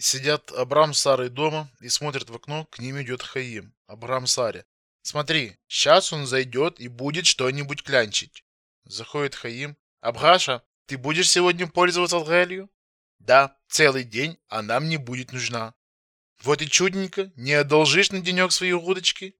Сидят Абрам с Сарой дома и смотрят в окно, к ним идет Хаим. Абрам Саре. Смотри, сейчас он зайдет и будет что-нибудь клянчить. Заходит Хаим. Абраша, ты будешь сегодня пользоваться алгелью? Да, целый день а она мне будет нужна. Вот и чудненько, не одолжишь на денек свои удочки?